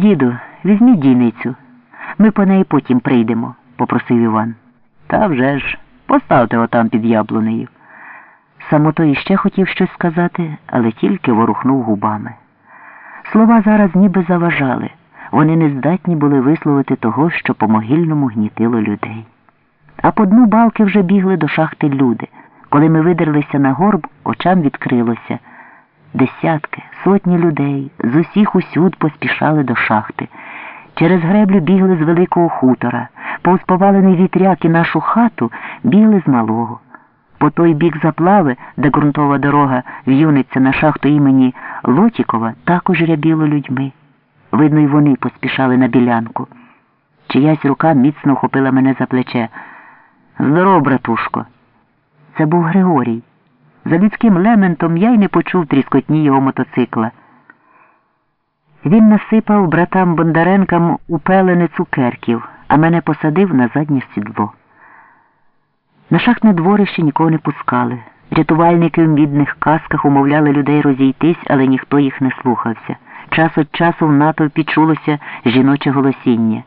Діду, візьміть дійницю. Ми по неї потім прийдемо, попросив Іван. Та вже ж, поставте отам під яблунею. Самото іще хотів щось сказати, але тільки ворухнув губами. Слова зараз ніби заважали. Вони не здатні були висловити того, що по могильному гнітило людей. А по дну балки вже бігли до шахти люди. Коли ми видерлися на горб, очам відкрилося. Десятки, сотні людей з усіх усюд поспішали до шахти. Через греблю бігли з великого хутора, повз повалений вітряк і нашу хату бігли з малого. По той бік заплави, де ґрунтова дорога в'юниться на шахту імені Лотікова, також рябіло людьми. Видно, й вони поспішали на білянку. Чиясь рука міцно вхопила мене за плече. Здоров, братушко. Це був Григорій. За людським лементом я й не почув тріскотні його мотоцикла. Він насипав братам Бондаренкам у пелене цукерків, а мене посадив на заднє сідло. На шахтне дворище нікого не пускали. Рятувальники в мідних касках умовляли людей розійтись, але ніхто їх не слухався. Час від часу в натовпі чулося жіноче голосіння.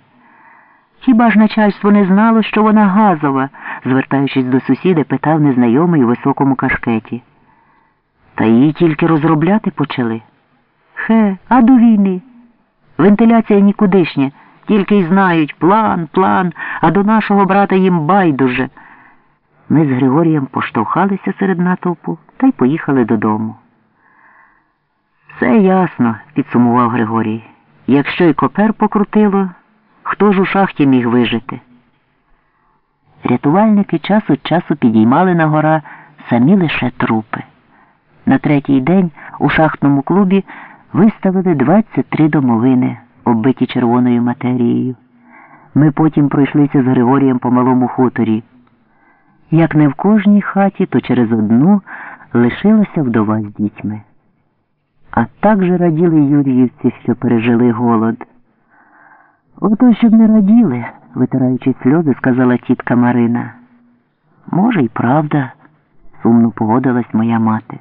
Хіба ж начальство не знало, що вона газова? Звертаючись до сусіда, питав незнайомий у високому кашкеті. Та її тільки розробляти почали. Хе, а до війни. Вентиляція нікудишня, тільки й знають план, план, а до нашого брата їм байдуже. Ми з Григорієм поштовхалися серед натовпу та й поїхали додому. Все ясно, підсумував Григорій. Якщо й копер покрутило, хто ж у шахті міг вижити? Рятувальники час від часу підіймали на гора самі лише трупи. На третій день у шахтному клубі виставили 23 домовини, оббиті червоною матерією. Ми потім пройшлися з Григорієм по малому хуторі. Як не в кожній хаті, то через одну лишилася вдова з дітьми. А так же раділи юріївці, що пережили голод. Ото щоб не раділи, витираючи сльози, сказала тітка Марина. Може, й правда, сумно погодилась моя мати.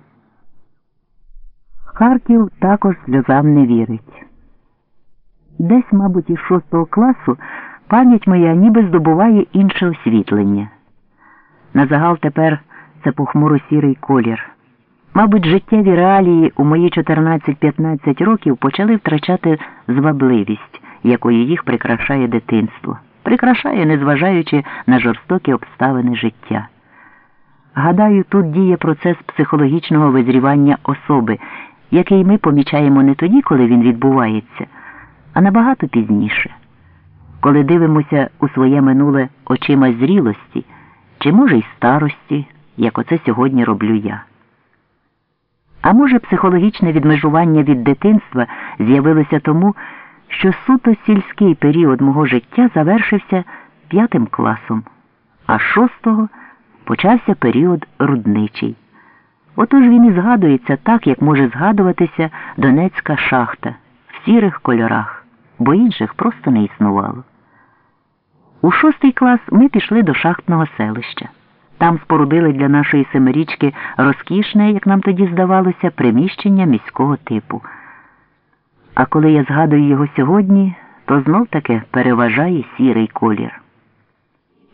Харків також сльозам не вірить. Десь, мабуть, із шостого класу пам'ять моя ніби здобуває інше освітлення. На загал тепер це похмуро сірий колір. Мабуть, життєві реалії у мої 14-15 років почали втрачати звабливість, якою їх прикрашає дитинство, прикрашає, незважаючи на жорстокі обставини життя. Гадаю, тут діє процес психологічного визрівання особи, який ми помічаємо не тоді, коли він відбувається, а набагато пізніше, коли дивимося у своє минуле очима зрілості чи, може, й старості, як оце сьогодні роблю я. А може, психологічне відмежування від дитинства з'явилося тому, що суто сільський період мого життя завершився п'ятим класом, а шостого почався період рудничий. Отож він і згадується так, як може згадуватися Донецька шахта в сірих кольорах, бо інших просто не існувало. У шостий клас ми пішли до шахтного селища. Там спорудили для нашої семирічки розкішне, як нам тоді здавалося, приміщення міського типу. А коли я згадую його сьогодні, то знов таки переважає сірий колір.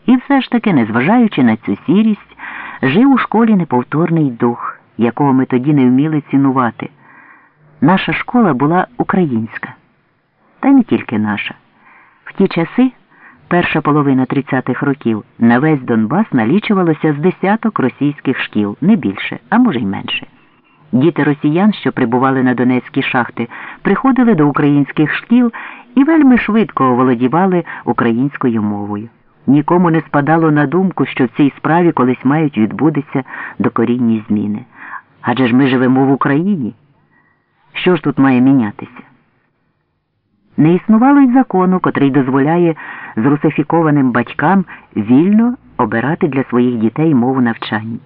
І все ж таки, незважаючи на цю сірість, жив у школі неповторний дух, якого ми тоді не вміли цінувати. Наша школа була українська, та не тільки наша. В ті часи. Перша половина 30-х років на весь Донбас налічувалося з десяток російських шкіл, не більше, а може й менше. Діти росіян, що прибували на донецькі шахти, приходили до українських шкіл і вельми швидко оволодівали українською мовою. Нікому не спадало на думку, що в цій справі колись мають відбутися докорінні зміни. Адже ж ми живемо в Україні. Що ж тут має мінятися? Не існувало й закону, котрий дозволяє зрусифікованим батькам вільно обирати для своїх дітей мову навчання.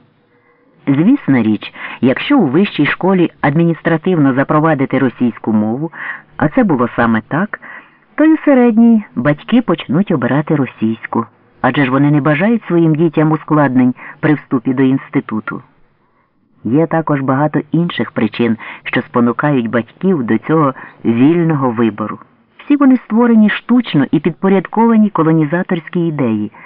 Звісна річ, якщо у вищій школі адміністративно запровадити російську мову, а це було саме так, то й у середній батьки почнуть обирати російську, адже ж вони не бажають своїм дітям ускладнень при вступі до інституту. Є також багато інших причин, що спонукають батьків до цього вільного вибору. Всі вони створені штучно і підпорядковані колонізаторській ідеї.